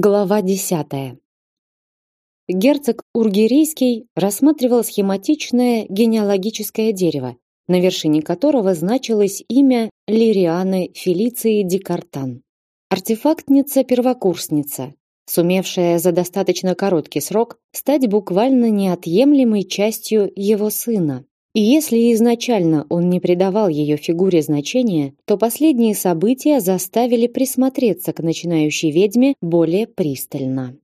Глава десятая. Герцог Ургерийский рассматривал схематичное генеалогическое дерево, на вершине которого значилось имя Лирианы Фелиции Дикартан. Артефактница-первокурсница, сумевшая за достаточно короткий срок стать буквально неотъемлемой частью его сына. И если изначально он не придавал ее фигуре значения, то последние события заставили присмотреться к начинающей ведьме более пристально.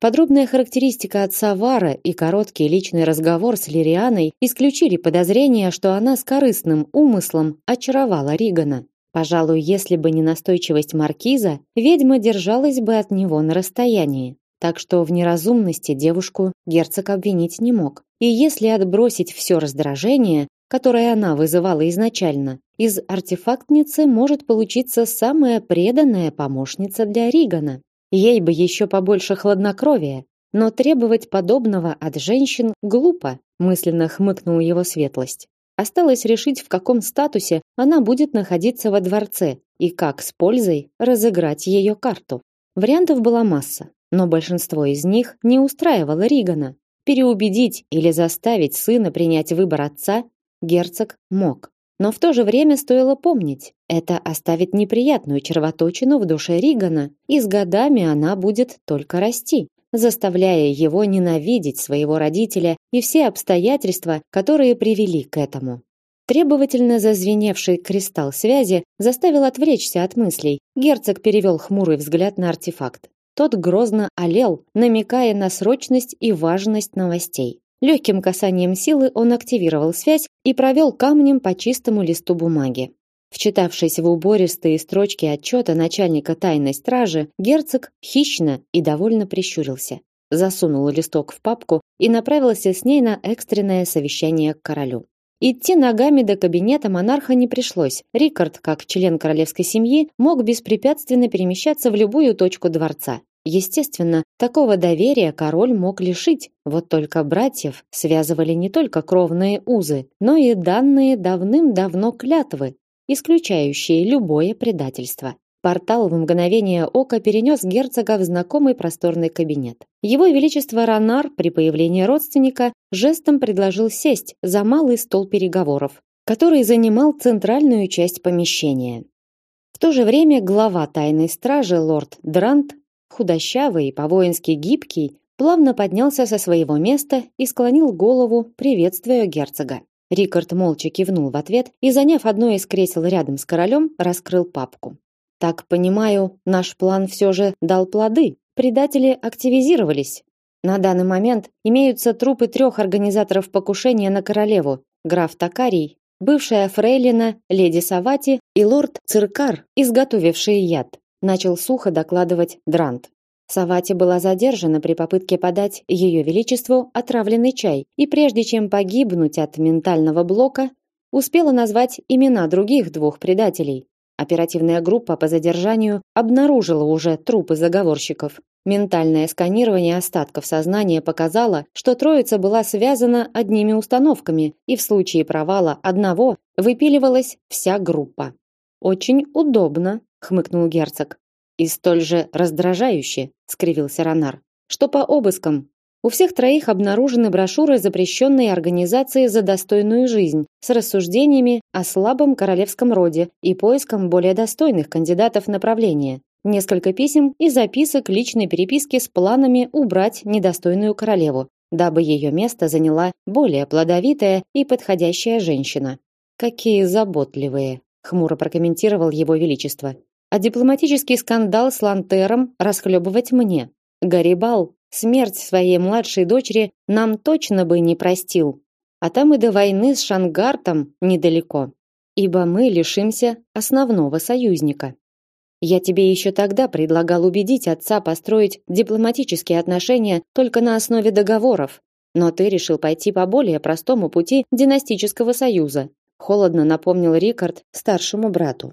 Подробная характеристика отца Вара и короткий личный разговор с Лирианой исключили подозрение, что она с корыстным умыслом очаровала Ригана. Пожалуй, если бы не настойчивость маркиза, ведьма держалась бы от него на расстоянии. Так что в неразумности девушку герцог обвинить не мог. И если отбросить все раздражение, которое она вызывала изначально, из артефактницы может получиться самая преданная помощница для Ригана. Ей бы еще побольше хладнокровия, но требовать подобного от женщин глупо, мысленно хмыкнул его светлость. Осталось решить, в каком статусе она будет находиться во дворце и как с пользой разыграть ее карту. Вариантов была масса, но большинство из них не устраивало Ригана. Переубедить или заставить сына принять выбор отца герцог мог. Но в то же время стоило помнить, это оставит неприятную червоточину в душе Ригана, и с годами она будет только расти, заставляя его ненавидеть своего родителя и все обстоятельства, которые привели к этому. Требовательно зазвеневший кристалл связи заставил отвлечься от мыслей. Герцог перевел хмурый взгляд на артефакт. Тот грозно олел, намекая на срочность и важность новостей. Легким касанием силы он активировал связь и провел камнем по чистому листу бумаги. Вчитавшись в убористые строчки отчета начальника тайной стражи, герцог хищно и довольно прищурился. Засунул листок в папку и направился с ней на экстренное совещание к королю. Идти ногами до кабинета монарха не пришлось. Рикард, как член королевской семьи, мог беспрепятственно перемещаться в любую точку дворца. Естественно, такого доверия король мог лишить. Вот только братьев связывали не только кровные узы, но и данные давным-давно клятвы, исключающие любое предательство. Портал в мгновение ока перенес герцога в знакомый просторный кабинет. Его величество Ранар при появлении родственника жестом предложил сесть за малый стол переговоров, который занимал центральную часть помещения. В то же время глава тайной стражи лорд Дрант, худощавый и по-воински гибкий, плавно поднялся со своего места и склонил голову, приветствуя герцога. Рикард молча кивнул в ответ и, заняв одно из кресел рядом с королем, раскрыл папку. Так понимаю, наш план все же дал плоды. Предатели активизировались. На данный момент имеются трупы трех организаторов покушения на королеву: граф Такарий, бывшая фрейлина леди Савати и лорд Циркар, изготовившие яд. Начал сухо докладывать Дрант. Савати была задержана при попытке подать ее величеству отравленный чай, и прежде чем погибнуть от ментального блока, успела назвать имена других двух предателей, Оперативная группа по задержанию обнаружила уже трупы заговорщиков. Ментальное сканирование остатков сознания показало, что троица была связана одними установками, и в случае провала одного выпиливалась вся группа. Очень удобно, хмыкнул герцог. И столь же раздражающе, скривился Ранар. Что по обыскам? У всех троих обнаружены брошюры запрещенной организации за достойную жизнь с рассуждениями о слабом королевском роде и поиском более достойных кандидатов на правление. Несколько писем и записок личной переписки с планами убрать недостойную королеву, дабы ее место заняла более плодовитая и подходящая женщина. Какие заботливые, хмуро прокомментировал его величество. А дипломатический скандал с Лантером расхлебывать мне. Гарибал Смерть своей младшей дочери нам точно бы не простил. А там и до войны с Шангартом недалеко. Ибо мы лишимся основного союзника. Я тебе еще тогда предлагал убедить отца построить дипломатические отношения только на основе договоров, но ты решил пойти по более простому пути династического союза. Холодно напомнил Рикард старшему брату.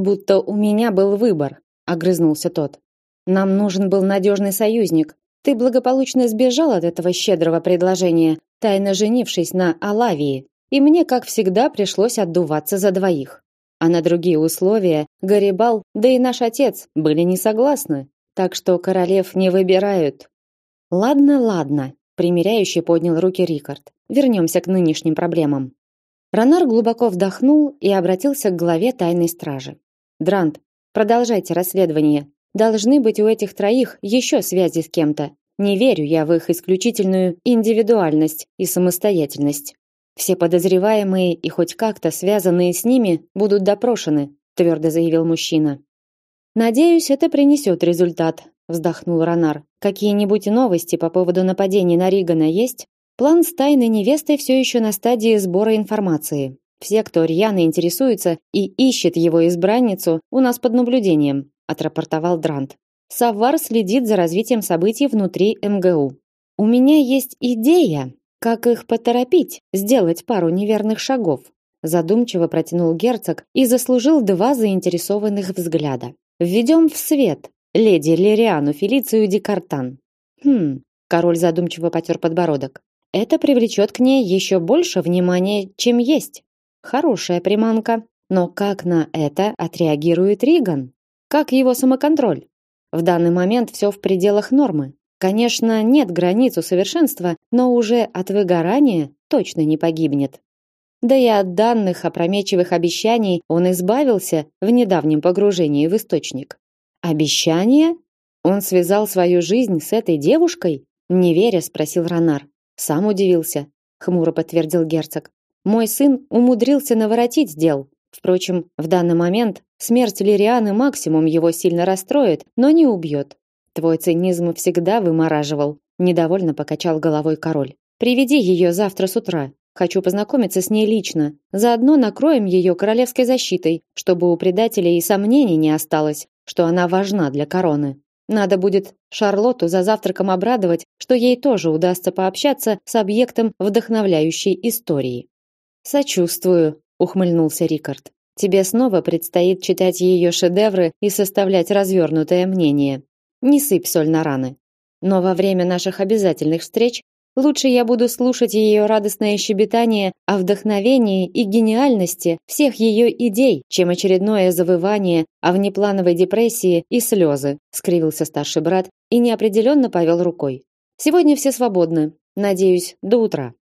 Будто у меня был выбор, огрызнулся тот. Нам нужен был надежный союзник, ты благополучно сбежал от этого щедрого предложения, тайно женившись на Алавии, и мне, как всегда, пришлось отдуваться за двоих. А на другие условия Гарибал, да и наш отец были не согласны. так что королев не выбирают. Ладно, ладно, примиряющий поднял руки Рикард. Вернемся к нынешним проблемам. Ронар глубоко вдохнул и обратился к главе тайной стражи. Дрант, продолжайте расследование. Должны быть у этих троих еще связи с кем-то. Не верю я в их исключительную индивидуальность и самостоятельность. Все подозреваемые и хоть как-то связанные с ними будут допрошены, твердо заявил мужчина. Надеюсь, это принесет результат, вздохнул Ронар. Какие-нибудь новости по поводу нападений на Ригана есть? План с тайной невестой все еще на стадии сбора информации. Все, кто рьяно интересуется и ищет его избранницу, у нас под наблюдением, отрапортовал Дрант. Саввар следит за развитием событий внутри МГУ. У меня есть идея, как их поторопить, сделать пару неверных шагов. Задумчиво протянул герцог и заслужил два заинтересованных взгляда. Введем в свет леди Лириану Фелицию Дикартан. Хм, король задумчиво потер подбородок. Это привлечет к ней еще больше внимания, чем есть. Хорошая приманка. Но как на это отреагирует Риган? Как его самоконтроль? В данный момент все в пределах нормы. Конечно, нет границ у совершенства, но уже от выгорания точно не погибнет. Да и от данных опрометчивых обещаний он избавился в недавнем погружении в источник. Обещание? Он связал свою жизнь с этой девушкой? Не веря, спросил Ронар. Сам удивился, хмуро подтвердил герцог. Мой сын умудрился наворотить дел. Впрочем, в данный момент смерть Лирианы максимум его сильно расстроит, но не убьет. Твой цинизм всегда вымораживал, недовольно покачал головой король. Приведи ее завтра с утра. Хочу познакомиться с ней лично. Заодно накроем ее королевской защитой, чтобы у предателей и сомнений не осталось, что она важна для короны. Надо будет Шарлотту за завтраком обрадовать, что ей тоже удастся пообщаться с объектом вдохновляющей истории. Сочувствую, ухмыльнулся Рикард. Тебе снова предстоит читать ее шедевры и составлять развернутое мнение. Не сыпь соль на раны. Но во время наших обязательных встреч лучше я буду слушать ее радостное щебетание о вдохновении и гениальности всех ее идей, чем очередное завывание о внеплановой депрессии и слезы, скривился старший брат и неопределенно повел рукой. Сегодня все свободны. Надеюсь, до утра.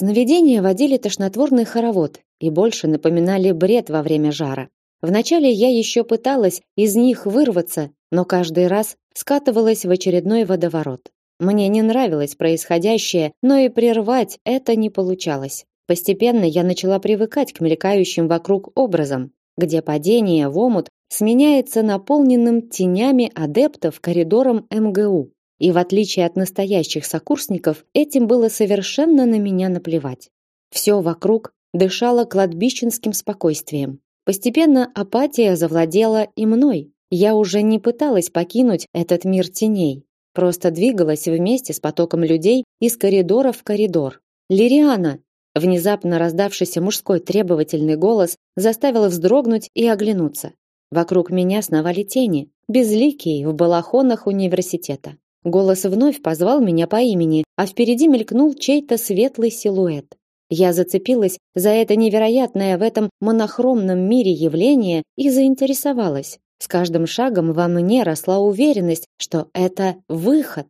Сновидения водили тошнотворный хоровод и больше напоминали бред во время жара. Вначале я еще пыталась из них вырваться, но каждый раз скатывалась в очередной водоворот. Мне не нравилось происходящее, но и прервать это не получалось. Постепенно я начала привыкать к мелькающим вокруг образам, где падение в омут сменяется наполненным тенями адептов коридором МГУ. И в отличие от настоящих сокурсников, этим было совершенно на меня наплевать. Все вокруг дышало кладбищенским спокойствием. Постепенно апатия завладела и мной. Я уже не пыталась покинуть этот мир теней, просто двигалась вместе с потоком людей из коридора в коридор. Лириана, внезапно раздавшийся мужской требовательный голос, заставил вздрогнуть и оглянуться. Вокруг меня сновали тени, безликие в балахонах университета. Голос вновь позвал меня по имени, а впереди мелькнул чей-то светлый силуэт. Я зацепилась за это невероятное в этом монохромном мире явление и заинтересовалась. С каждым шагом во мне росла уверенность, что это выход.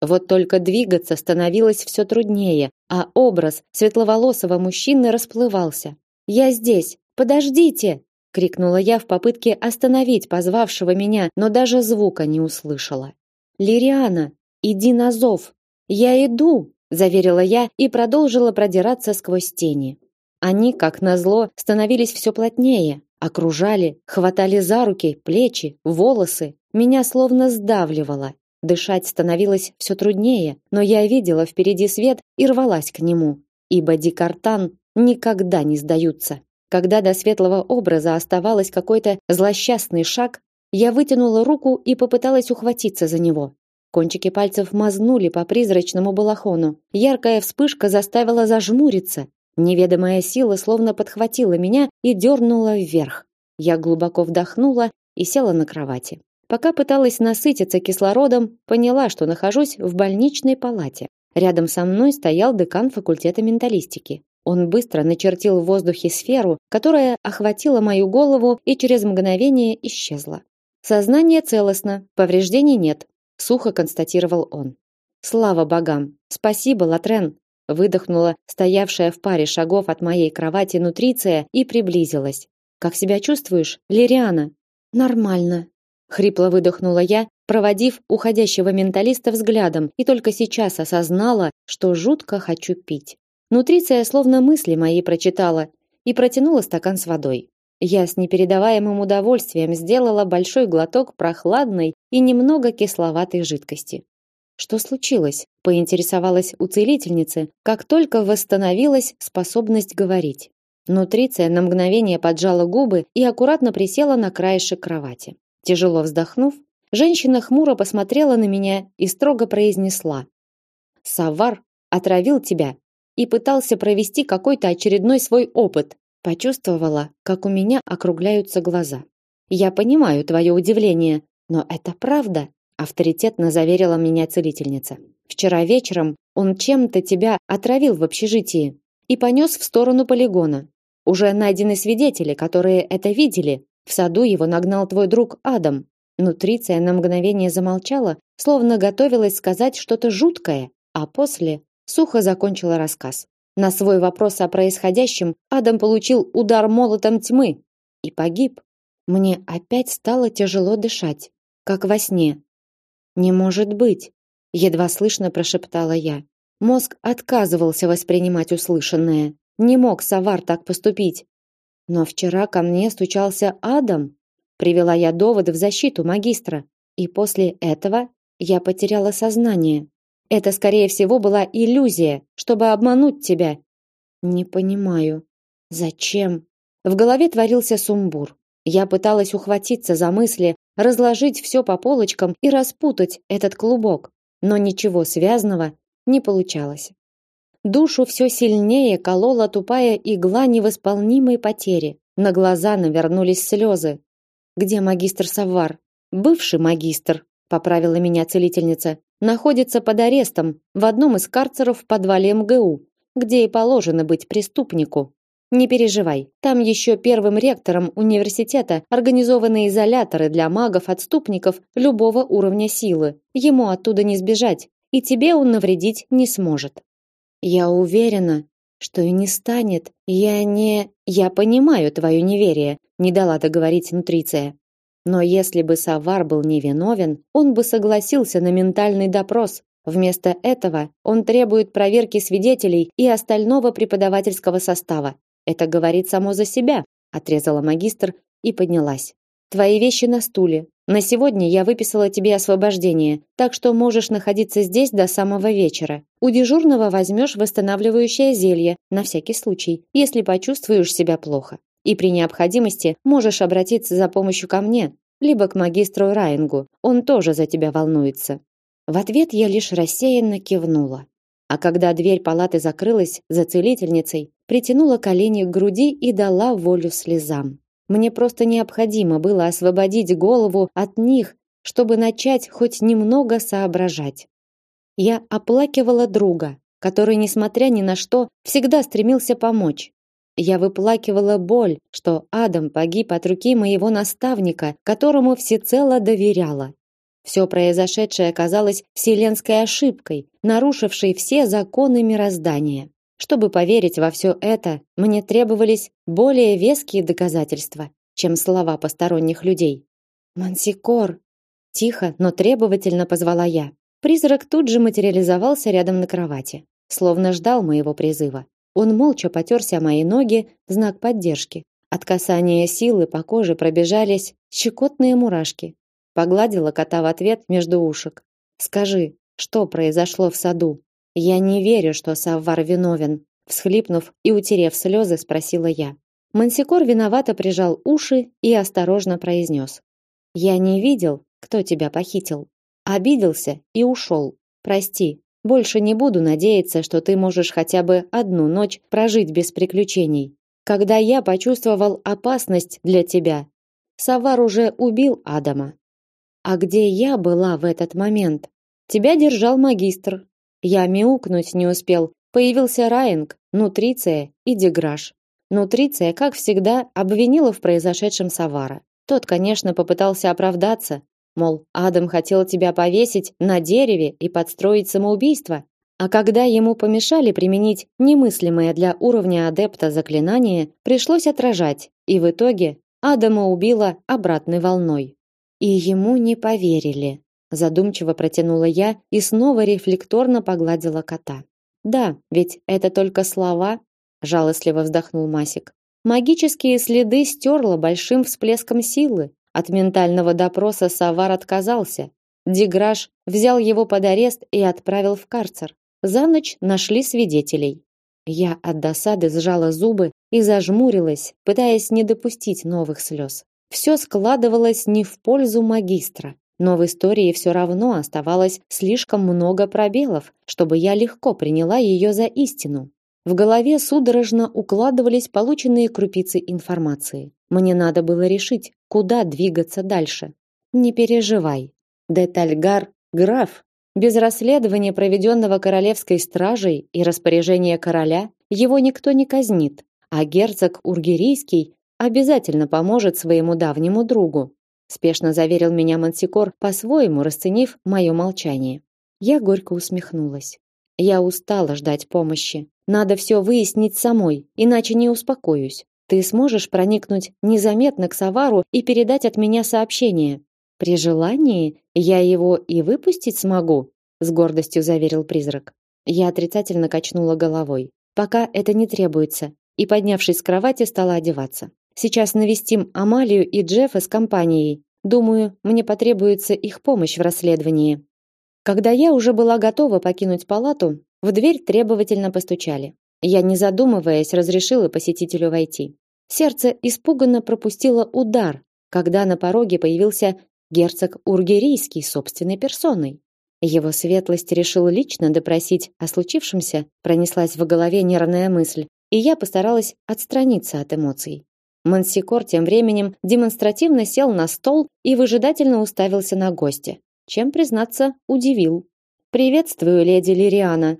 Вот только двигаться становилось все труднее, а образ светловолосого мужчины расплывался. «Я здесь! Подождите!» — крикнула я в попытке остановить позвавшего меня, но даже звука не услышала. Лириана, иди на зов. Я иду, заверила я и продолжила продираться сквозь тени. Они, как назло, становились все плотнее, окружали, хватали за руки, плечи, волосы. Меня словно сдавливало. Дышать становилось все труднее, но я видела впереди свет и рвалась к нему, ибо дикартан никогда не сдаются. Когда до светлого образа оставалось какой-то злосчастный шаг, я вытянула руку и попыталась ухватиться за него. Кончики пальцев мазнули по призрачному балахону. Яркая вспышка заставила зажмуриться. Неведомая сила словно подхватила меня и дернула вверх. Я глубоко вдохнула и села на кровати. Пока пыталась насытиться кислородом, поняла, что нахожусь в больничной палате. Рядом со мной стоял декан факультета менталистики. Он быстро начертил в воздухе сферу, которая охватила мою голову и через мгновение исчезла. Сознание целостно, повреждений нет, сухо констатировал он. Слава богам. Спасибо, Латрен, выдохнула стоявшая в паре шагов от моей кровати нутриция и приблизилась. Как себя чувствуешь, Лириана? Нормально, хрипло выдохнула я, проводив уходящего менталиста взглядом, и только сейчас осознала, что жутко хочу пить. Нутриция словно мысли мои прочитала и протянула стакан с водой. Я с непередаваемым удовольствием сделала большой глоток прохладной и немного кисловатой жидкости. Что случилось? поинтересовалась у целительницы, как только восстановилась способность говорить. Нутриция на мгновение поджала губы и аккуратно присела на краешек кровати. Тяжело вздохнув, женщина хмуро посмотрела на меня и строго произнесла: "Савар отравил тебя и пытался провести какой-то очередной свой опыт. Почувствовала, как у меня округляются глаза. Я понимаю твое удивление, но это правда, авторитетно заверила меня целительница. Вчера вечером он чем-то тебя отравил в общежитии и понес в сторону полигона. Уже найдены свидетели, которые это видели. В саду его нагнал твой друг Адам. Нутриция на мгновение замолчала, словно готовилась сказать что-то жуткое, а после сухо закончила рассказ. На свой вопрос о происходящем Адам получил удар молотом тьмы и погиб. Мне опять стало тяжело дышать, как во сне. Не может быть, едва слышно прошептала я. Мозг отказывался воспринимать услышанное. Не мог Савар так поступить. Но вчера ко мне стучался Адам, привела я доводы в защиту магистра, и после этого я потеряла сознание. Это, скорее всего, была иллюзия, чтобы обмануть тебя. Не понимаю. Зачем? В голове творился сумбур. Я пыталась ухватиться за мысли, разложить все по полочкам и распутать этот клубок, но ничего связанного не получалось. Душу все сильнее колола тупая игла невосполнимой потери. На глаза навернулись слезы. Где магистр Саввар? Бывший магистр, поправила меня целительница находится под арестом в одном из карцеров в подвале МГУ, где и положено быть преступнику. Не переживай, там еще первым ректором университета организованы изоляторы для магов-отступников любого уровня силы. Ему оттуда не сбежать, и тебе он навредить не сможет. Я уверена, что и не станет. Я не... Я понимаю твое неверие, не дала договорить нутриция. Но если бы Савар был невиновен, он бы согласился на ментальный допрос. Вместо этого он требует проверки свидетелей и остального преподавательского состава. Это говорит само за себя, отрезала магистр и поднялась. Твои вещи на стуле. На сегодня я выписала тебе освобождение, так что можешь находиться здесь до самого вечера. У дежурного возьмешь восстанавливающее зелье на всякий случай, если почувствуешь себя плохо. И при необходимости можешь обратиться за помощью ко мне, либо к магистру Райнгу. Он тоже за тебя волнуется. В ответ я лишь рассеянно кивнула. А когда дверь палаты закрылась за целительницей, притянула колени к груди и дала волю слезам. Мне просто необходимо было освободить голову от них, чтобы начать хоть немного соображать. Я оплакивала друга, который, несмотря ни на что, всегда стремился помочь. Я выплакивала боль, что Адам погиб от руки моего наставника, которому всецело доверяла. Все произошедшее оказалось вселенской ошибкой, нарушившей все законы мироздания. Чтобы поверить во все это, мне требовались более веские доказательства, чем слова посторонних людей. Мансикор, тихо, но требовательно позвала я. Призрак тут же материализовался рядом на кровати, словно ждал моего призыва. Он молча потерся о мои ноги знак поддержки. От касания силы по коже пробежались щекотные мурашки. Погладила кота в ответ между ушек. Скажи, что произошло в саду? Я не верю, что Саввар виновен, всхлипнув и утерев слезы, спросила я. Мансикор виновато прижал уши и осторожно произнес: "Я не видел, кто тебя похитил. Обиделся и ушел. Прости, больше не буду надеяться, что ты можешь хотя бы одну ночь прожить без приключений. Когда я почувствовал опасность для тебя, Савар уже убил Адама. А где я была в этот момент? Тебя держал магистр. Я мяукнуть не успел. Появился Раинг, Нутриция и Деграш. Нутриция, как всегда, обвинила в произошедшем Савара. Тот, конечно, попытался оправдаться, мол, Адам хотел тебя повесить на дереве и подстроить самоубийство. А когда ему помешали применить немыслимое для уровня адепта заклинание, пришлось отражать, и в итоге Адама убило обратной волной. И ему не поверили. Задумчиво протянула я и снова рефлекторно погладила кота. Да, ведь это только слова, жалостливо вздохнул Масик. Магические следы стерла большим всплеском силы. От ментального допроса Савар отказался. Деграш взял его под арест и отправил в карцер. За ночь нашли свидетелей. Я от досады сжала зубы и зажмурилась, пытаясь не допустить новых слез. Все складывалось не в пользу магистра, но в истории все равно оставалось слишком много пробелов, чтобы я легко приняла ее за истину. В голове судорожно укладывались полученные крупицы информации. Мне надо было решить, куда двигаться дальше. Не переживай. Детальгар граф без расследования, проведенного королевской стражей и распоряжения короля, его никто не казнит, а герцог Ургерийский обязательно поможет своему давнему другу. Спешно заверил меня Мансикор, по-своему расценив мое молчание. Я горько усмехнулась. Я устала ждать помощи. Надо все выяснить самой, иначе не успокоюсь. Ты сможешь проникнуть незаметно к Савару и передать от меня сообщение. При желании я его и выпустить смогу, с гордостью заверил призрак. Я отрицательно качнула головой. Пока это не требуется, и поднявшись с кровати, стала одеваться. Сейчас навестим Амалию и Джеффа с компанией. Думаю, мне потребуется их помощь в расследовании. Когда я уже была готова покинуть палату, в дверь требовательно постучали. Я, не задумываясь, разрешила посетителю войти. Сердце испуганно пропустило удар, когда на пороге появился герцог Ургерийский собственной персоной. Его светлость решил лично допросить о случившемся, пронеслась в голове нервная мысль, и я постаралась отстраниться от эмоций. Мансикор тем временем демонстративно сел на стол и выжидательно уставился на гостя, чем, признаться, удивил. «Приветствую, леди Лириана.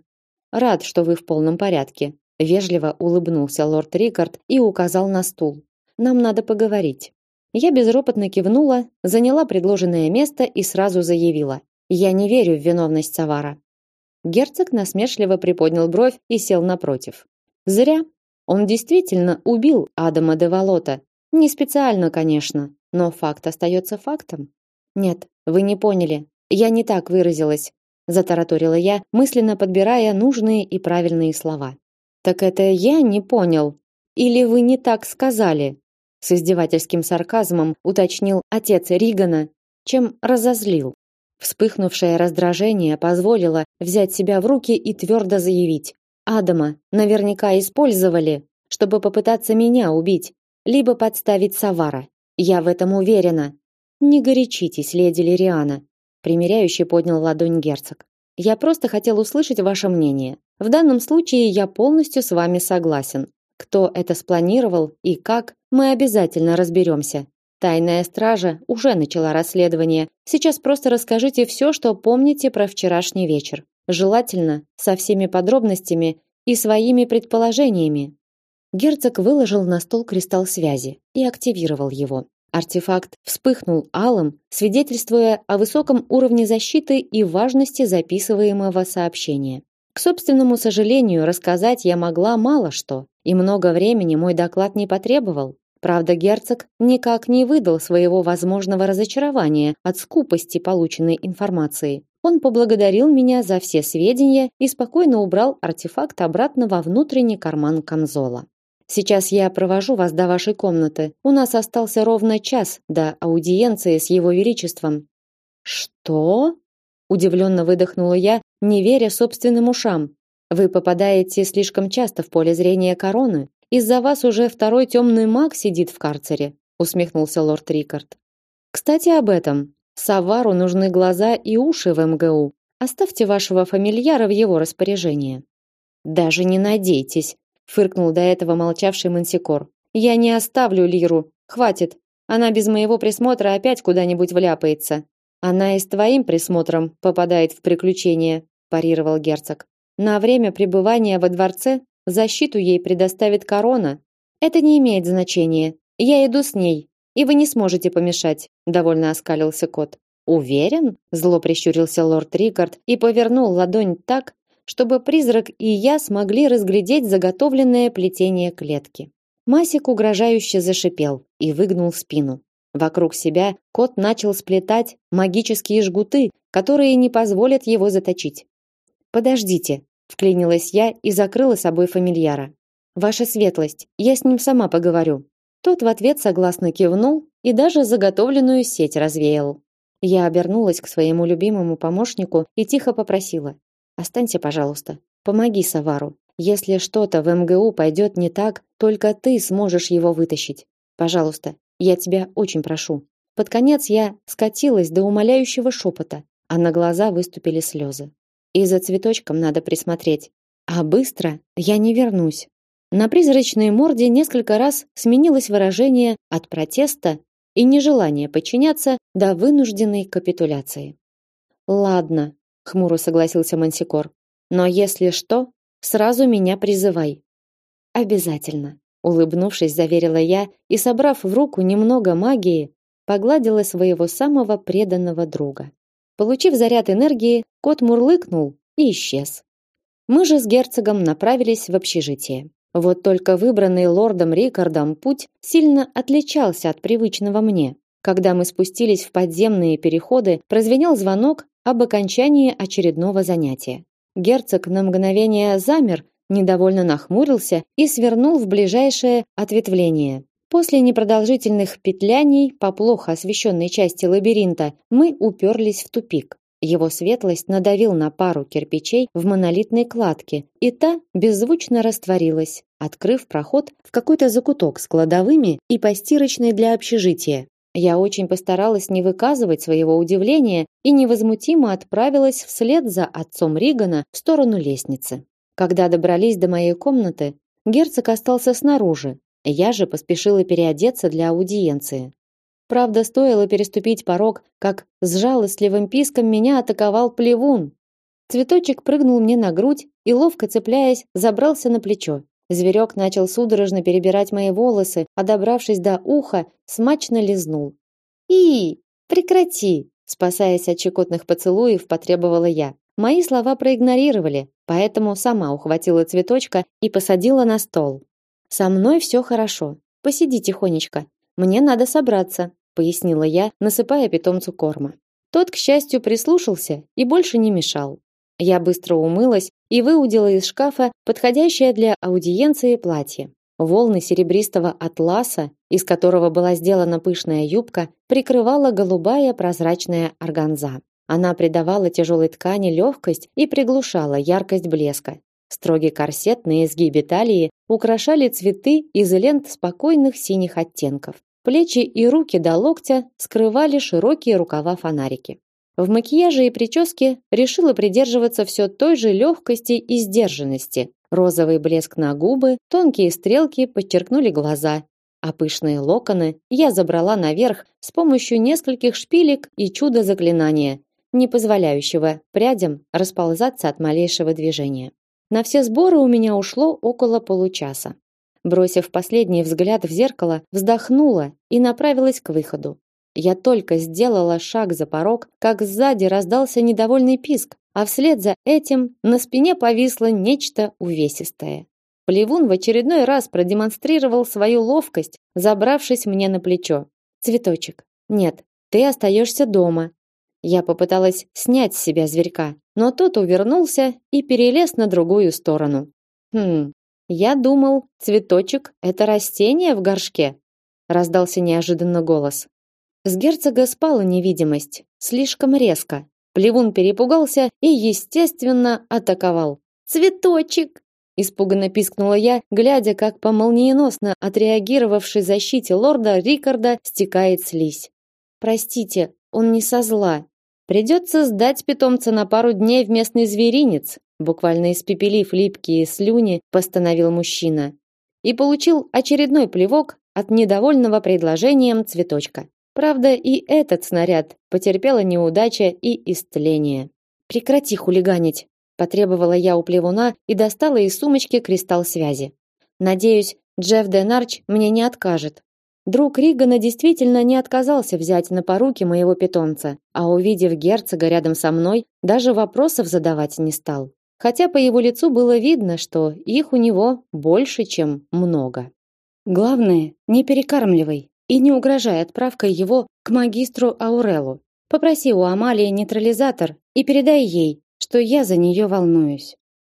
Рад, что вы в полном порядке», вежливо улыбнулся лорд Рикард и указал на стул. «Нам надо поговорить». Я безропотно кивнула, заняла предложенное место и сразу заявила: "Я не верю в виновность Савара". Герцог насмешливо приподнял бровь и сел напротив. Зря. Он действительно убил Адама де Волота. Не специально, конечно, но факт остается фактом. Нет, вы не поняли. Я не так выразилась, затараторила я, мысленно подбирая нужные и правильные слова. Так это я не понял или вы не так сказали? с издевательским сарказмом уточнил отец Ригана, чем разозлил. Вспыхнувшее раздражение позволило взять себя в руки и твердо заявить: Адама наверняка использовали, чтобы попытаться меня убить, либо подставить Савара. Я в этом уверена. Не горячитесь, леди Лириана, примиряюще поднял ладонь герцог. Я просто хотел услышать ваше мнение. В данном случае я полностью с вами согласен. Кто это спланировал и как, мы обязательно разберемся. Тайная стража уже начала расследование. Сейчас просто расскажите все, что помните про вчерашний вечер. Желательно со всеми подробностями и своими предположениями. Герцог выложил на стол кристалл связи и активировал его. Артефакт вспыхнул алым, свидетельствуя о высоком уровне защиты и важности записываемого сообщения. К собственному сожалению, рассказать я могла мало что, и много времени мой доклад не потребовал. Правда, герцог никак не выдал своего возможного разочарования от скупости полученной информации. Он поблагодарил меня за все сведения и спокойно убрал артефакт обратно во внутренний карман камзола. Сейчас я провожу вас до вашей комнаты. У нас остался ровно час до аудиенции с его величеством. Что? удивленно выдохнула я, не веря собственным ушам. Вы попадаете слишком часто в поле зрения короны. Из-за вас уже второй темный маг сидит в карцере, усмехнулся лорд Рикард. Кстати, об этом. Савару нужны глаза и уши в МГУ. Оставьте вашего фамильяра в его распоряжении. Даже не надейтесь, фыркнул до этого молчавший Мансикор. Я не оставлю Лиру. Хватит. Она без моего присмотра опять куда-нибудь вляпается. Она и с твоим присмотром попадает в приключения. парировал герцог. На время пребывания во дворце защиту ей предоставит корона. Это не имеет значения. Я иду с ней, и вы не сможете помешать, довольно оскалился кот. Уверен? Зло прищурился лорд Рикард и повернул ладонь так, чтобы призрак и я смогли разглядеть заготовленное плетение клетки. Масик угрожающе зашипел и выгнул спину. Вокруг себя кот начал сплетать магические жгуты, которые не позволят его заточить. Подождите, вклинилась я и закрыла собой фамильяра. Ваша светлость, я с ним сама поговорю. Тот в ответ согласно кивнул и даже заготовленную сеть развеял. Я обернулась к своему любимому помощнику и тихо попросила: "Останься, пожалуйста. Помоги Савару. Если что-то в МГУ пойдет не так, только ты сможешь его вытащить. Пожалуйста, я тебя очень прошу". Под конец я скатилась до умоляющего шепота, а на глаза выступили слезы. И за цветочком надо присмотреть. А быстро я не вернусь. На призрачной морде несколько раз сменилось выражение от протеста и нежелания подчиняться до вынужденной капитуляции. Ладно, хмуро согласился Мансикор. Но если что, сразу меня призывай. Обязательно, улыбнувшись, заверила я и, собрав в руку немного магии, погладила своего самого преданного друга. Получив заряд энергии, кот мурлыкнул и исчез. Мы же с герцогом направились в общежитие. Вот только выбранный лордом Рикардом путь сильно отличался от привычного мне. Когда мы спустились в подземные переходы, прозвенел звонок об окончании очередного занятия. Герцог на мгновение замер, недовольно нахмурился и свернул в ближайшее ответвление. После непродолжительных петляний по плохо освещенной части лабиринта мы уперлись в тупик. Его светлость надавил на пару кирпичей в монолитной кладке, и та беззвучно растворилась, открыв проход в какой-то закуток с кладовыми и постирочной для общежития. Я очень постаралась не выказывать своего удивления и невозмутимо отправилась вслед за отцом Ригана в сторону лестницы. Когда добрались до моей комнаты, герцог остался снаружи, я же поспешила переодеться для аудиенции. Правда, стоило переступить порог, как с жалостливым писком меня атаковал плевун. Цветочек прыгнул мне на грудь и, ловко цепляясь, забрался на плечо. Зверек начал судорожно перебирать мои волосы, а добравшись до уха, смачно лизнул. «И, прекрати!» Спасаясь от щекотных поцелуев, потребовала я. Мои слова проигнорировали, поэтому сама ухватила цветочка и посадила на стол. Со мной все хорошо. Посиди тихонечко. Мне надо собраться, пояснила я, насыпая питомцу корма. Тот, к счастью, прислушался и больше не мешал. Я быстро умылась и выудила из шкафа подходящее для аудиенции платье. Волны серебристого атласа, из которого была сделана пышная юбка, прикрывала голубая прозрачная органза. Она придавала тяжелой ткани легкость и приглушала яркость блеска. Строгий корсет на изгибе талии украшали цветы из лент спокойных синих оттенков. Плечи и руки до локтя скрывали широкие рукава фонарики. В макияже и прическе решила придерживаться все той же легкости и сдержанности. Розовый блеск на губы, тонкие стрелки подчеркнули глаза, а пышные локоны я забрала наверх с помощью нескольких шпилек и чудо заклинания, не позволяющего прядям расползаться от малейшего движения. На все сборы у меня ушло около получаса. Бросив последний взгляд в зеркало, вздохнула и направилась к выходу. Я только сделала шаг за порог, как сзади раздался недовольный писк, а вслед за этим на спине повисло нечто увесистое. Плевун в очередной раз продемонстрировал свою ловкость, забравшись мне на плечо. Цветочек. Нет, ты остаешься дома. Я попыталась снять с себя зверька, но тот увернулся и перелез на другую сторону. Хм, я думал, цветочек это растение в горшке, раздался неожиданно голос. С герцога спала невидимость, слишком резко. Плевун перепугался и, естественно, атаковал. Цветочек, испуганно пискнула я, глядя, как по молниеносно отреагировавшей защите лорда Рикарда стекает слизь. Простите, он не со зла, Придется сдать питомца на пару дней в местный зверинец, буквально испепелив липкие слюни, постановил мужчина. И получил очередной плевок от недовольного предложением цветочка. Правда, и этот снаряд потерпела неудача и истление. Прекрати хулиганить, потребовала я у плевуна и достала из сумочки кристалл связи. Надеюсь, Джефф Денарч мне не откажет. Друг Ригана действительно не отказался взять на поруки моего питомца, а увидев герцога рядом со мной, даже вопросов задавать не стал. Хотя по его лицу было видно, что их у него больше, чем много. Главное, не перекармливай и не угрожай отправкой его к магистру Аурелу. Попроси у Амалии нейтрализатор и передай ей, что я за нее волнуюсь.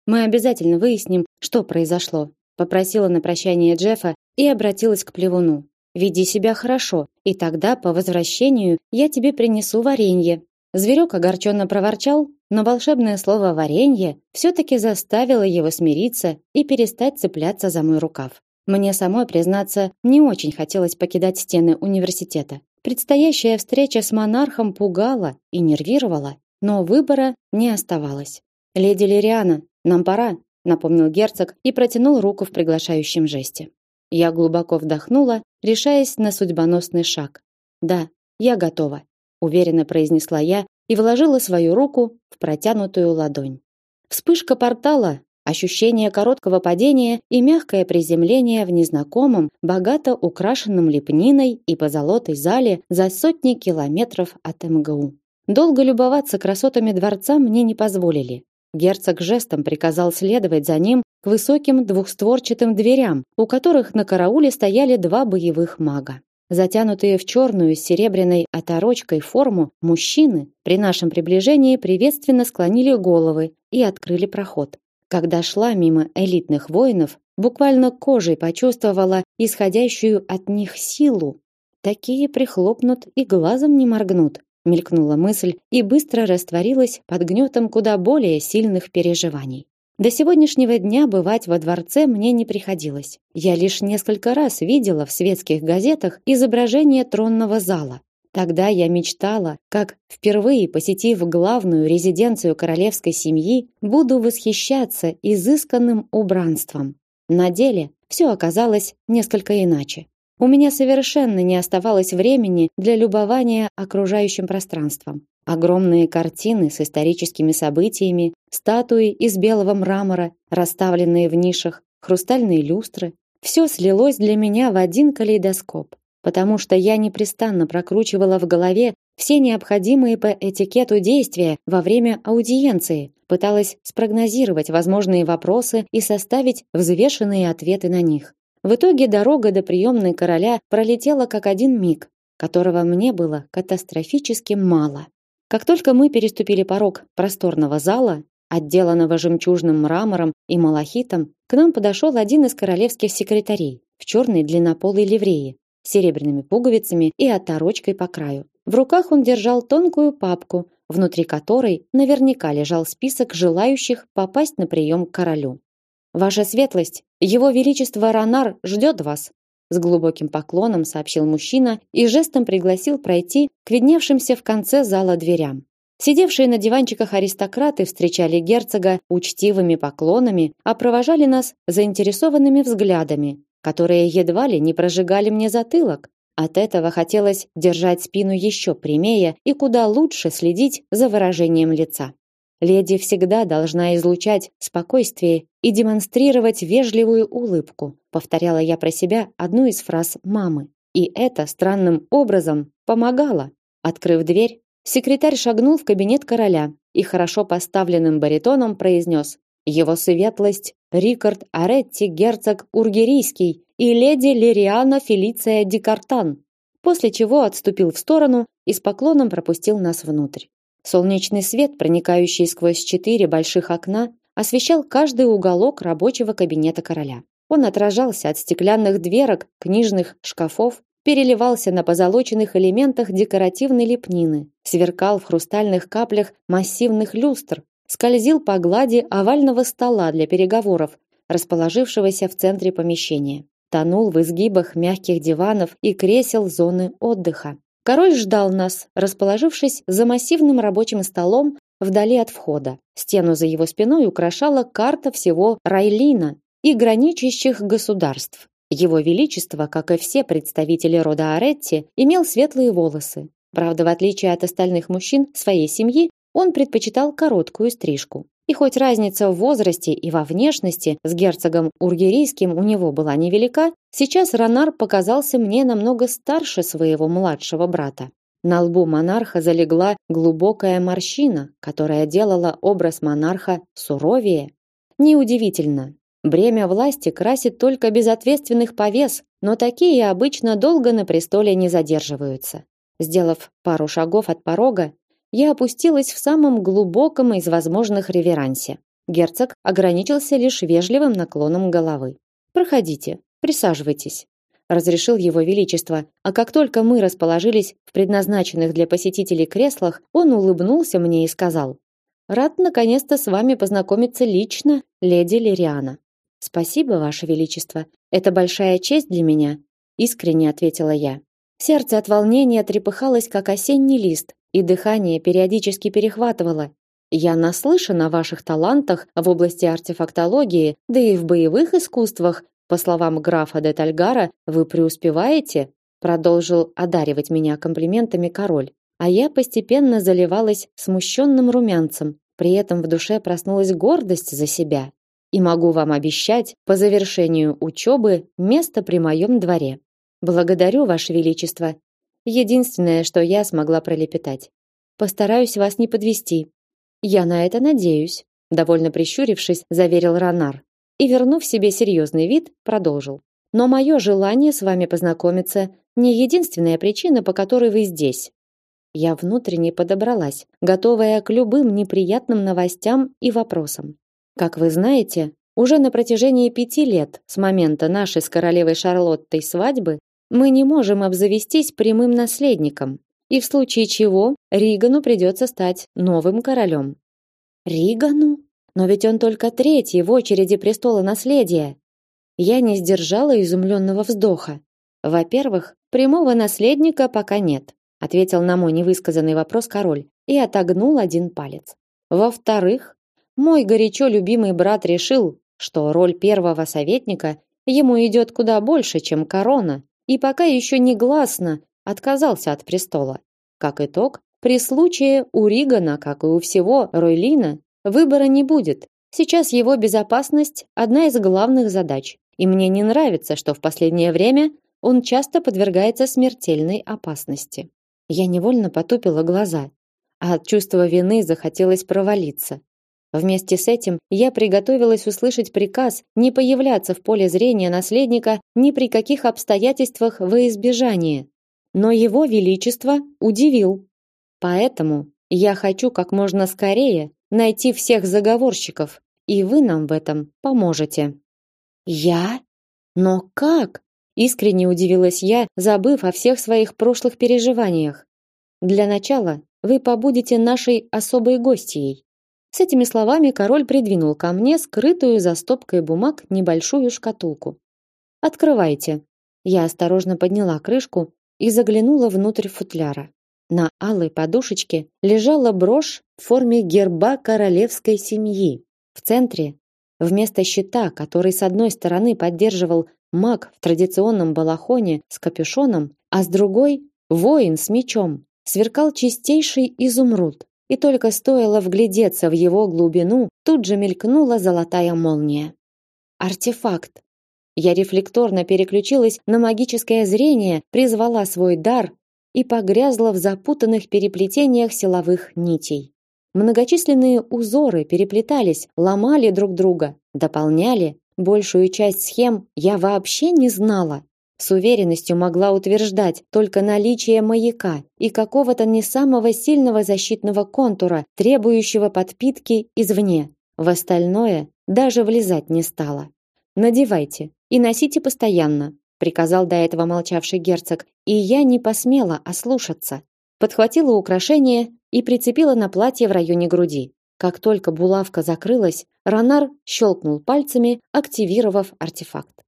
Мы обязательно выясним, что произошло, попросила на прощание Джеффа и обратилась к Плевуну. Веди себя хорошо, и тогда по возвращению я тебе принесу варенье. Зверек огорченно проворчал, но волшебное слово варенье все-таки заставило его смириться и перестать цепляться за мой рукав. Мне самой, признаться, не очень хотелось покидать стены университета. Предстоящая встреча с монархом пугала и нервировала, но выбора не оставалось. «Леди Лириана, нам пора», — напомнил герцог и протянул руку в приглашающем жесте. Я глубоко вдохнула, решаясь на судьбоносный шаг. Да, я готова, уверенно произнесла я и вложила свою руку в протянутую ладонь. Вспышка портала, ощущение короткого падения и мягкое приземление в незнакомом, богато украшенном лепниной и позолотой зале за сотни километров от МГУ. Долго любоваться красотами дворца мне не позволили. Герцог жестом приказал следовать за ним к высоким двухстворчатым дверям, у которых на карауле стояли два боевых мага. Затянутые в черную с серебряной оторочкой форму мужчины при нашем приближении приветственно склонили головы и открыли проход. Когда шла мимо элитных воинов, буквально кожей почувствовала исходящую от них силу. Такие прихлопнут и глазом не моргнут, мелькнула мысль и быстро растворилась под гнетом куда более сильных переживаний. До сегодняшнего дня бывать во дворце мне не приходилось. Я лишь несколько раз видела в светских газетах изображение тронного зала. Тогда я мечтала, как впервые посетив главную резиденцию королевской семьи, буду восхищаться изысканным убранством. На деле все оказалось несколько иначе. У меня совершенно не оставалось времени для любования окружающим пространством. Огромные картины с историческими событиями, статуи из белого мрамора, расставленные в нишах, хрустальные люстры. Все слилось для меня в один калейдоскоп, потому что я непрестанно прокручивала в голове все необходимые по этикету действия во время аудиенции, пыталась спрогнозировать возможные вопросы и составить взвешенные ответы на них. В итоге дорога до приемной короля пролетела как один миг, которого мне было катастрофически мало. Как только мы переступили порог просторного зала, отделанного жемчужным мрамором и малахитом, к нам подошел один из королевских секретарей в черной длиннополой ливреи, серебряными пуговицами и оторочкой по краю. В руках он держал тонкую папку, внутри которой наверняка лежал список желающих попасть на прием к королю. Ваша светлость, его величество Ранар ждет вас, с глубоким поклоном сообщил мужчина и жестом пригласил пройти к видневшимся в конце зала дверям. Сидевшие на диванчиках аристократы встречали герцога учтивыми поклонами, а провожали нас заинтересованными взглядами, которые едва ли не прожигали мне затылок. От этого хотелось держать спину еще прямее и куда лучше следить за выражением лица. Леди всегда должна излучать спокойствие и демонстрировать вежливую улыбку, повторяла я про себя одну из фраз мамы. И это странным образом помогало. Открыв дверь, секретарь шагнул в кабинет короля и хорошо поставленным баритоном произнес: "Его светлость Рикард Аретти, герцог Ургерийский и леди Лириана Фелиция Дикартан", после чего отступил в сторону и с поклоном пропустил нас внутрь. Солнечный свет, проникающий сквозь четыре больших окна, освещал каждый уголок рабочего кабинета короля. Он отражался от стеклянных дверок, книжных шкафов, переливался на позолоченных элементах декоративной лепнины, сверкал в хрустальных каплях массивных люстр, скользил по глади овального стола для переговоров, расположившегося в центре помещения. Тонул в изгибах мягких диванов и кресел зоны отдыха. Король ждал нас, расположившись за массивным рабочим столом вдали от входа. Стену за его спиной украшала карта всего Райлина и граничащих государств. Его величество, как и все представители рода Аретти, имел светлые волосы. Правда, в отличие от остальных мужчин своей семьи, он предпочитал короткую стрижку. И хоть разница в возрасте и во внешности с герцогом Ургерийским у него была невелика, сейчас Ронар показался мне намного старше своего младшего брата. На лбу монарха залегла глубокая морщина, которая делала образ монарха суровее. Неудивительно. Бремя власти красит только безответственных повес, но такие обычно долго на престоле не задерживаются. Сделав пару шагов от порога, я опустилась в самом глубоком из возможных реверансе. Герцог ограничился лишь вежливым наклоном головы. Проходите, присаживайтесь, разрешил его величество, а как только мы расположились в предназначенных для посетителей креслах, он улыбнулся мне и сказал: "Рад наконец-то с вами познакомиться лично, леди Лириана". "Спасибо, ваше величество. Это большая честь для меня", искренне ответила я. Сердце от волнения трепыхалось, как осенний лист, и дыхание периодически перехватывало. Я наслышан о ваших талантах в области артефактологии, да и в боевых искусствах. По словам графа де Тальгара, вы преуспеваете, продолжил одаривать меня комплиментами король. А я постепенно заливалась смущенным румянцем. При этом в душе проснулась гордость за себя. И могу вам обещать, по завершению учебы место при моем дворе. Благодарю, ваше величество. Единственное, что я смогла пролепетать. Постараюсь вас не подвести. Я на это надеюсь, довольно прищурившись, заверил Ранар и вернув себе серьезный вид, продолжил. Но мое желание с вами познакомиться не единственная причина, по которой вы здесь. Я внутренне подобралась, готовая к любым неприятным новостям и вопросам. Как вы знаете, уже на протяжении пяти лет с момента нашей с королевой Шарлоттой свадьбы мы не можем обзавестись прямым наследником, и в случае чего Ригану придется стать новым королем. Ригану? Но ведь он только третий в очереди престола наследия. Я не сдержала изумленного вздоха. Во-первых, прямого наследника пока нет, ответил на мой невысказанный вопрос король и отогнул один палец. Во-вторых, мой горячо любимый брат решил, что роль первого советника ему идет куда больше, чем корона, и пока еще негласно отказался от престола. Как итог, при случае у Ригана, как и у всего Ройлина, выбора не будет. Сейчас его безопасность одна из главных задач. И мне не нравится, что в последнее время он часто подвергается смертельной опасности. Я невольно потупила глаза, а от чувства вины захотелось провалиться. Вместе с этим я приготовилась услышать приказ не появляться в поле зрения наследника ни при каких обстоятельствах во избежание. Но его величество удивил. Поэтому я хочу как можно скорее найти всех заговорщиков, и вы нам в этом поможете. Я? Но как? Искренне удивилась я, забыв о всех своих прошлых переживаниях. Для начала вы побудете нашей особой гостьей. С этими словами король придвинул ко мне скрытую за стопкой бумаг небольшую шкатулку. Открывайте. Я осторожно подняла крышку и заглянула внутрь футляра. На алой подушечке лежала брошь в форме герба королевской семьи. В центре, вместо щита, который с одной стороны поддерживал маг в традиционном балахоне с капюшоном, а с другой воин с мечом, сверкал чистейший изумруд и только стоило вглядеться в его глубину, тут же мелькнула золотая молния. Артефакт. Я рефлекторно переключилась на магическое зрение, призвала свой дар и погрязла в запутанных переплетениях силовых нитей. Многочисленные узоры переплетались, ломали друг друга, дополняли. Большую часть схем я вообще не знала, с уверенностью могла утверждать только наличие маяка и какого-то не самого сильного защитного контура, требующего подпитки извне. В остальное даже влезать не стала. Надевайте и носите постоянно, приказал до этого молчавший герцог, и я не посмела ослушаться. Подхватила украшение и прицепила на платье в районе груди. Как только булавка закрылась, Ранар щелкнул пальцами, активировав артефакт.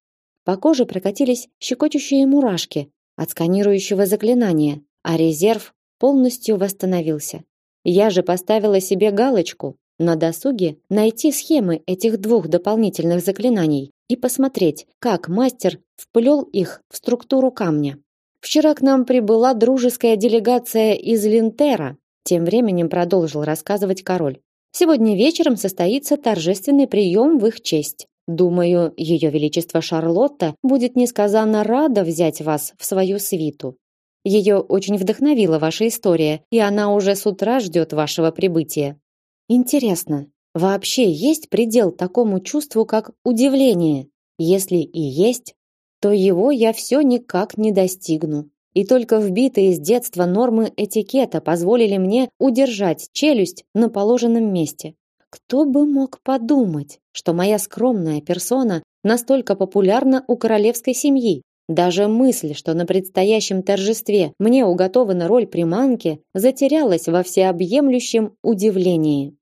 По коже прокатились щекочущие мурашки от сканирующего заклинания, а резерв полностью восстановился. Я же поставила себе галочку на досуге найти схемы этих двух дополнительных заклинаний и посмотреть, как мастер вплел их в структуру камня. Вчера к нам прибыла дружеская делегация из Линтера, тем временем продолжил рассказывать король. Сегодня вечером состоится торжественный прием в их честь. Думаю, ее величество Шарлотта будет несказанно рада взять вас в свою свиту. Ее очень вдохновила ваша история, и она уже с утра ждет вашего прибытия. Интересно, вообще есть предел такому чувству, как удивление? Если и есть, то его я все никак не достигну. И только вбитые с детства нормы этикета позволили мне удержать челюсть на положенном месте. Кто бы мог подумать, что моя скромная персона настолько популярна у королевской семьи? Даже мысль, что на предстоящем торжестве мне уготована роль приманки, затерялась во всеобъемлющем удивлении.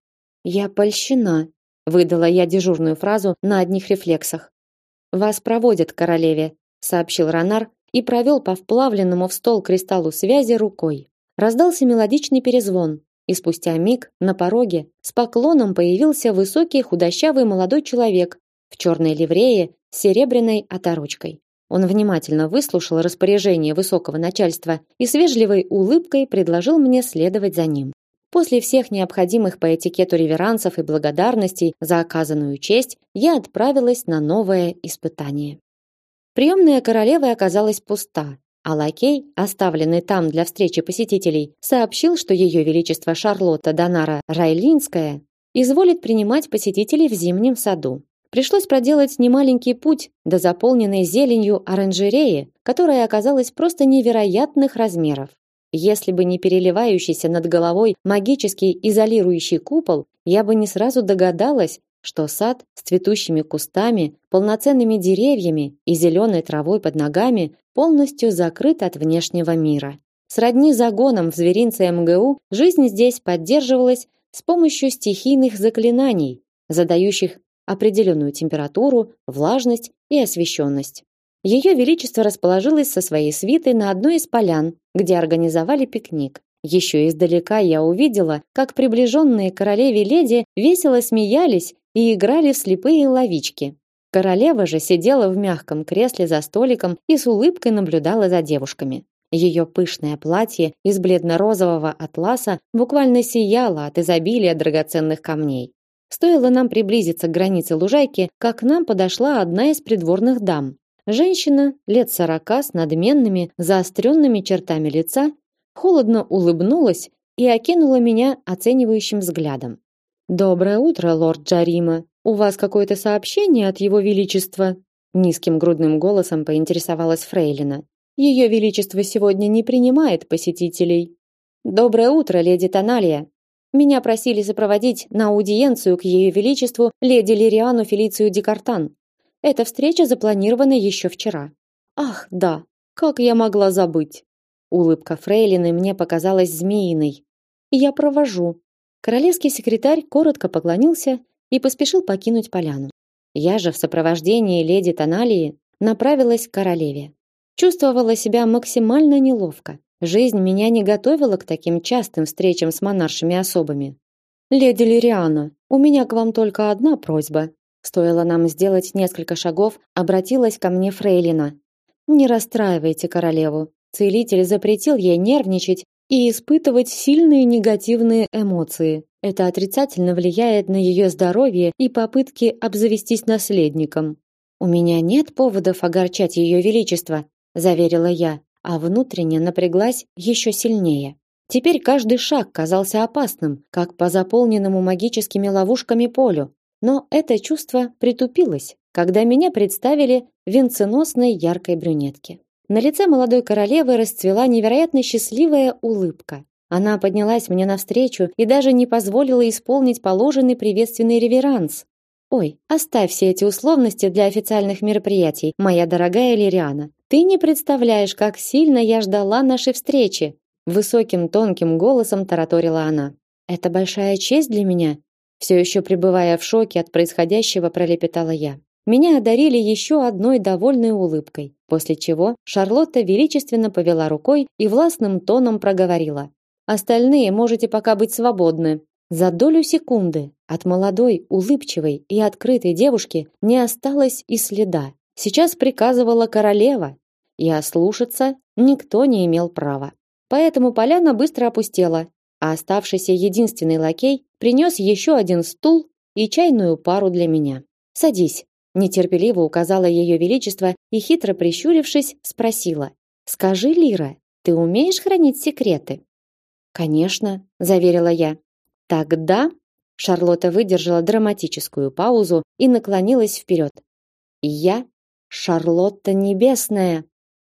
Я польщена, выдала я дежурную фразу на одних рефлексах. Вас проводят королеве, сообщил Ранар и провел по вплавленному в стол кристаллу связи рукой. Раздался мелодичный перезвон, и спустя миг на пороге с поклоном появился высокий худощавый молодой человек в черной ливрее с серебряной оторочкой. Он внимательно выслушал распоряжение высокого начальства и с вежливой улыбкой предложил мне следовать за ним. После всех необходимых по этикету реверансов и благодарностей за оказанную честь, я отправилась на новое испытание. Приемная королевы оказалась пуста, а лакей, оставленный там для встречи посетителей, сообщил, что ее величество Шарлотта Донара Райлинская изволит принимать посетителей в зимнем саду. Пришлось проделать немаленький путь до заполненной зеленью оранжереи, которая оказалась просто невероятных размеров. Если бы не переливающийся над головой магический изолирующий купол, я бы не сразу догадалась, что сад с цветущими кустами, полноценными деревьями и зеленой травой под ногами полностью закрыт от внешнего мира. Сродни загонам в зверинце МГУ, жизнь здесь поддерживалась с помощью стихийных заклинаний, задающих определенную температуру, влажность и освещенность. Ее величество расположилось со своей свитой на одной из полян, где организовали пикник. Еще издалека я увидела, как приближенные королеве леди весело смеялись и играли в слепые ловички. Королева же сидела в мягком кресле за столиком и с улыбкой наблюдала за девушками. Ее пышное платье из бледно-розового атласа буквально сияло от изобилия драгоценных камней. Стоило нам приблизиться к границе лужайки, как к нам подошла одна из придворных дам. Женщина лет сорока с надменными, заостренными чертами лица, холодно улыбнулась и окинула меня оценивающим взглядом. Доброе утро, лорд Джарима. У вас какое-то сообщение от его величества? низким грудным голосом поинтересовалась Фрейлина. Ее величество сегодня не принимает посетителей. Доброе утро, леди Таналия. Меня просили сопроводить на аудиенцию к ее величеству леди Лириану Фелицию Дикартан. Эта встреча запланирована еще вчера. Ах, да. Как я могла забыть? Улыбка Фрейлины мне показалась змеиной. Я провожу, Королевский секретарь коротко поклонился и поспешил покинуть поляну. Я же в сопровождении леди Таналии направилась к королеве. Чувствовала себя максимально неловко. Жизнь меня не готовила к таким частым встречам с монаршими особами. Леди Лириана, у меня к вам только одна просьба. Стоило нам сделать несколько шагов, обратилась ко мне фрейлина. Не расстраивайте королеву. Целитель запретил ей нервничать и испытывать сильные негативные эмоции. Это отрицательно влияет на ее здоровье и попытки обзавестись наследником. У меня нет поводов огорчать ее величество, заверила я, а внутренне напряглась еще сильнее. Теперь каждый шаг казался опасным, как по заполненному магическими ловушками полю. Но это чувство притупилось, когда меня представили венценосной яркой брюнетке. На лице молодой королевы расцвела невероятно счастливая улыбка. Она поднялась мне навстречу и даже не позволила исполнить положенный приветственный реверанс. Ой, оставь все эти условности для официальных мероприятий, моя дорогая Лириана. Ты не представляешь, как сильно я ждала нашей встречи, высоким тонким голосом тараторила она. Это большая честь для меня, все еще пребывая в шоке от происходящего, пролепетала я. Меня одарили еще одной довольной улыбкой, после чего Шарлотта величественно повела рукой и властным тоном проговорила: "Остальные можете пока быть свободны". За долю секунды от молодой, улыбчивой и открытой девушки не осталось и следа. Сейчас приказывала королева, и ослушаться никто не имел права. Поэтому поляна быстро опустела, а оставшийся единственный лакей принес еще один стул и чайную пару для меня. Садись, нетерпеливо указала ее величество и хитро прищурившись спросила: "Скажи, Лира, ты умеешь хранить секреты?" "Конечно", заверила я. "Тогда Шарлотта выдержала драматическую паузу и наклонилась вперед. Я Шарлотта Небесная.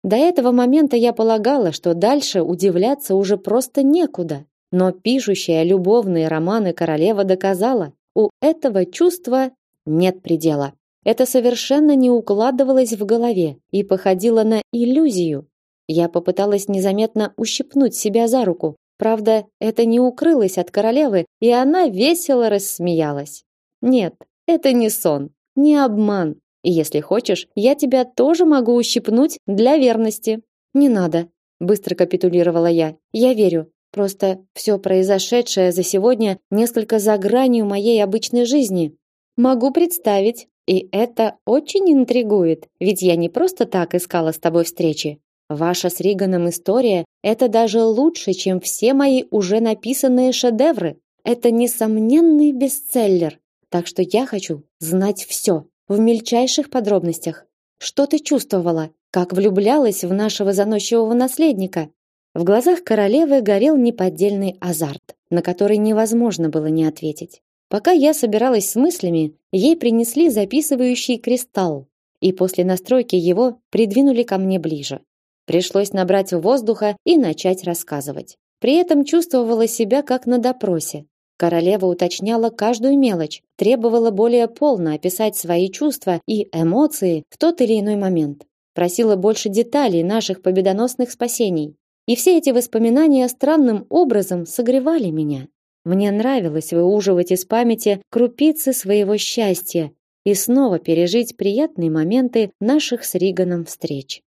До этого момента я полагала, что дальше удивляться уже просто некуда. Но пишущая любовные романы королева доказала, у этого чувства нет предела. Это совершенно не укладывалось в голове и походило на иллюзию. Я попыталась незаметно ущипнуть себя за руку, Правда, это не укрылось от королевы, и она весело рассмеялась. Нет, это не сон, не обман. И если хочешь, я тебя тоже могу ущипнуть для верности. Не надо, быстро капитулировала я. Я верю. Просто все произошедшее за сегодня несколько за гранью моей обычной жизни. Могу представить, и это очень интригует, ведь я не просто так искала с тобой встречи. Ваша с Риганом история это даже лучше, чем все мои уже написанные шедевры. Это несомненный бестселлер. Так что я хочу знать все, в мельчайших подробностях. Что ты чувствовала, как влюблялась в нашего заносчивого наследника? В глазах королевы горел неподдельный азарт, на который невозможно было не ответить. Пока я собиралась с мыслями, ей принесли записывающий кристалл, и после настройки его придвинули ко мне ближе. Пришлось набрать воздуха и начать рассказывать. При этом чувствовала себя как на допросе. Королева уточняла каждую мелочь, требовала более полно описать свои чувства и эмоции в тот или иной момент. Просила больше деталей наших победоносных спасений. И все эти воспоминания странным образом согревали меня. Мне нравилось выуживать из памяти крупицы своего счастья и снова пережить приятные моменты наших с Риганом встреч.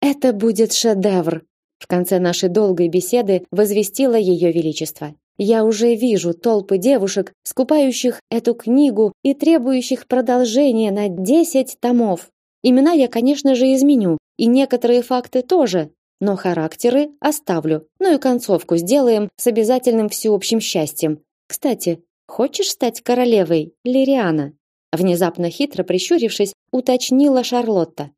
Это будет шедевр. В конце нашей долгой беседы возвестило ее величество. Я уже вижу толпы девушек, скупающих эту книгу и требующих продолжения на 10 томов. Имена я, конечно же, изменю, и некоторые факты тоже, но характеры оставлю. Ну и концовку сделаем с обязательным всеобщим счастьем. Кстати, хочешь стать королевой, Лириана? Внезапно хитро прищурившись, уточнила Шарлотта.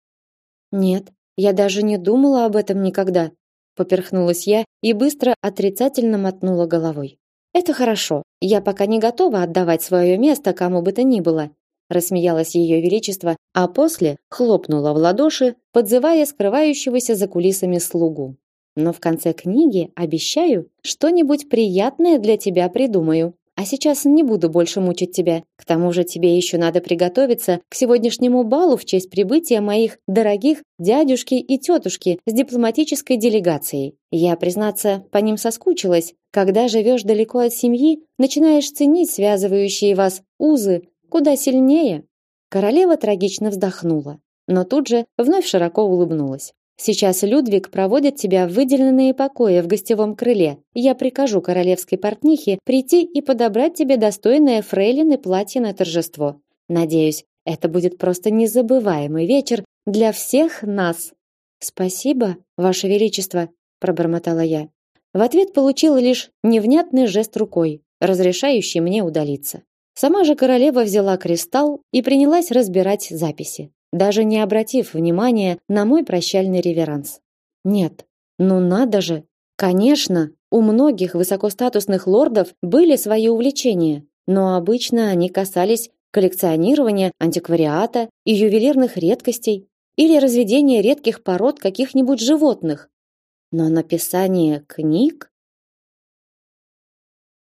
Нет, я даже не думала об этом никогда, поперхнулась я и быстро отрицательно мотнула головой. Это хорошо. Я пока не готова отдавать свое место кому бы то ни было, рассмеялось ее величество, а после хлопнула в ладоши, подзывая скрывающегося за кулисами слугу. Но в конце книги обещаю, что-нибудь приятное для тебя придумаю. А сейчас не буду больше мучить тебя. К тому же тебе еще надо приготовиться к сегодняшнему балу в честь прибытия моих дорогих дядюшки и тетушки с дипломатической делегацией. Я, признаться, по ним соскучилась. Когда живешь далеко от семьи, начинаешь ценить связывающие вас узы куда сильнее. Королева трагично вздохнула, но тут же вновь широко улыбнулась. Сейчас Людвиг проводит тебя в выделенные покои в гостевом крыле. Я прикажу королевской портнихе прийти и подобрать тебе достойное фрейлины платье на торжество. Надеюсь, это будет просто незабываемый вечер для всех нас. Спасибо, ваше величество, пробормотала я. В ответ получила лишь невнятный жест рукой, разрешающий мне удалиться. Сама же королева взяла кристалл и принялась разбирать записи даже не обратив внимания на мой прощальный реверанс. Нет, ну надо же. Конечно, у многих высокостатусных лордов были свои увлечения, но обычно они касались коллекционирования антиквариата и ювелирных редкостей или разведения редких пород каких-нибудь животных. Но написание книг